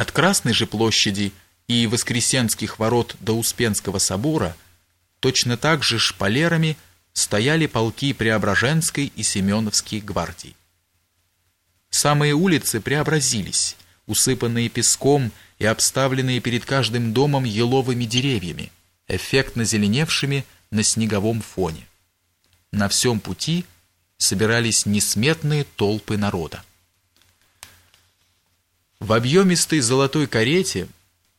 От Красной же площади и Воскресенских ворот до Успенского собора точно так же шпалерами стояли полки Преображенской и Семеновской гвардий. Самые улицы преобразились, усыпанные песком и обставленные перед каждым домом еловыми деревьями, эффектно зеленевшими на снеговом фоне. На всем пути собирались несметные толпы народа. В объемистой золотой карете,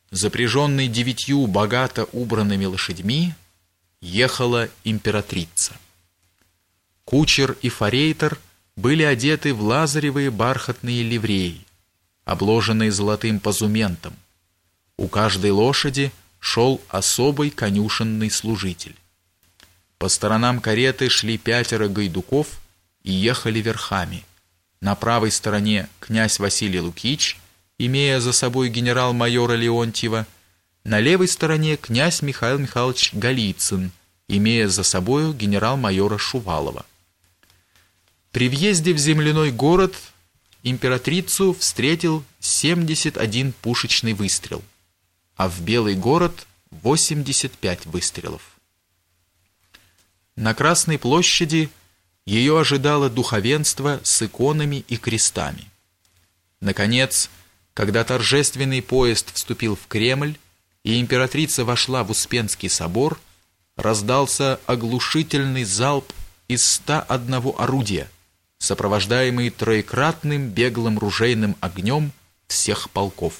запряженной девятью богато убранными лошадьми, ехала императрица. Кучер и форейтор были одеты в лазаревые бархатные ливреи, обложенные золотым позументом. У каждой лошади шел особый конюшенный служитель. По сторонам кареты шли пятеро гайдуков и ехали верхами. На правой стороне князь Василий Лукич – имея за собой генерал-майора Леонтьева, на левой стороне князь Михаил Михайлович Голицын, имея за собою генерал-майора Шувалова. При въезде в земляной город императрицу встретил 71 пушечный выстрел, а в Белый город 85 выстрелов. На Красной площади ее ожидало духовенство с иконами и крестами. Наконец, когда торжественный поезд вступил в Кремль и императрица вошла в Успенский собор, раздался оглушительный залп из 101 орудия, сопровождаемый троекратным беглым ружейным огнем всех полков.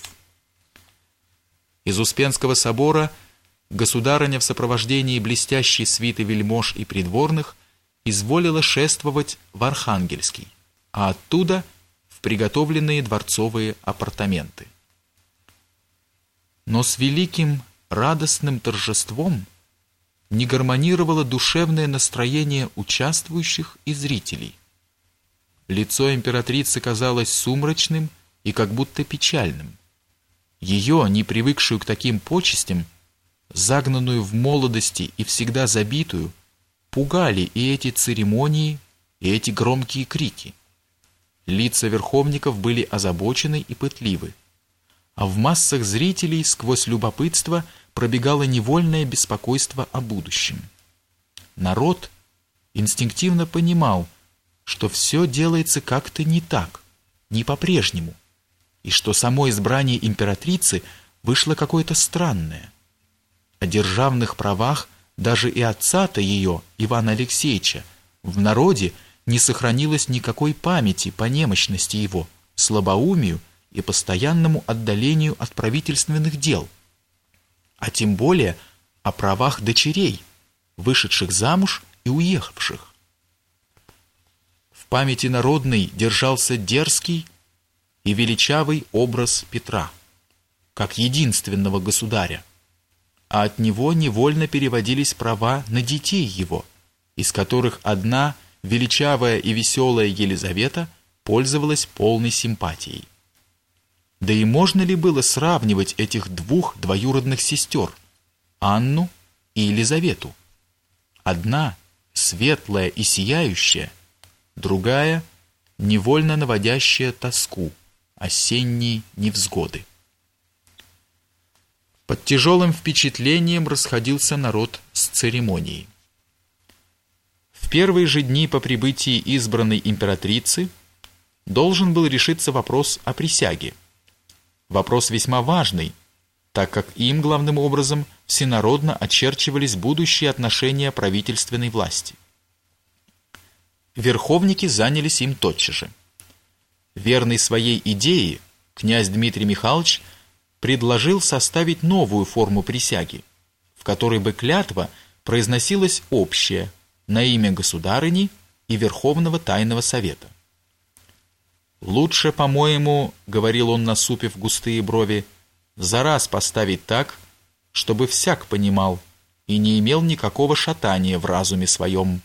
Из Успенского собора государыня в сопровождении блестящей свиты вельмож и придворных изволила шествовать в Архангельский, а оттуда – приготовленные дворцовые апартаменты. Но с великим радостным торжеством не гармонировало душевное настроение участвующих и зрителей. Лицо императрицы казалось сумрачным и как будто печальным. Ее, не привыкшую к таким почестям, загнанную в молодости и всегда забитую, пугали и эти церемонии, и эти громкие крики. Лица верховников были озабочены и пытливы, а в массах зрителей сквозь любопытство пробегало невольное беспокойство о будущем. Народ инстинктивно понимал, что все делается как-то не так, не по-прежнему, и что само избрание императрицы вышло какое-то странное. О державных правах даже и отца-то ее, Ивана Алексеевича, в народе – не сохранилось никакой памяти по немощности его, слабоумию и постоянному отдалению от правительственных дел, а тем более о правах дочерей, вышедших замуж и уехавших. В памяти народной держался дерзкий и величавый образ Петра, как единственного государя, а от него невольно переводились права на детей его, из которых одна – величавая и веселая Елизавета пользовалась полной симпатией. Да и можно ли было сравнивать этих двух двоюродных сестер, Анну и Елизавету? Одна светлая и сияющая, другая невольно наводящая тоску, осенние невзгоды. Под тяжелым впечатлением расходился народ с церемонией первые же дни по прибытии избранной императрицы должен был решиться вопрос о присяге. Вопрос весьма важный, так как им главным образом всенародно очерчивались будущие отношения правительственной власти. Верховники занялись им тотчас же. Верный своей идее, князь Дмитрий Михайлович предложил составить новую форму присяги, в которой бы клятва произносилась общая, на имя государыни и Верховного Тайного Совета. «Лучше, по-моему, — говорил он, насупив густые брови, — за раз поставить так, чтобы всяк понимал и не имел никакого шатания в разуме своем».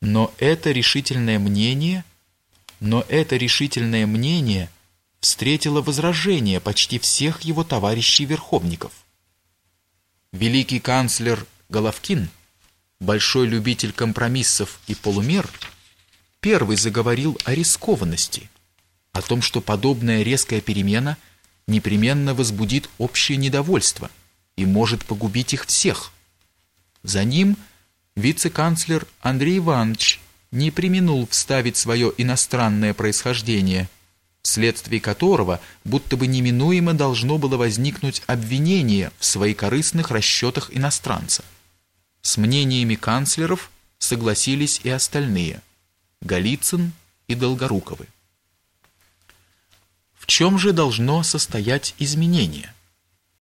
Но это решительное мнение, но это решительное мнение встретило возражение почти всех его товарищей-верховников. Великий канцлер Головкин — большой любитель компромиссов и полумер, первый заговорил о рискованности, о том, что подобная резкая перемена непременно возбудит общее недовольство и может погубить их всех. За ним вице-канцлер Андрей Иванович не применул вставить свое иностранное происхождение, вследствие которого будто бы неминуемо должно было возникнуть обвинение в своекорыстных расчетах иностранца. С мнениями канцлеров согласились и остальные – Голицын и Долгоруковы. В чем же должно состоять изменение –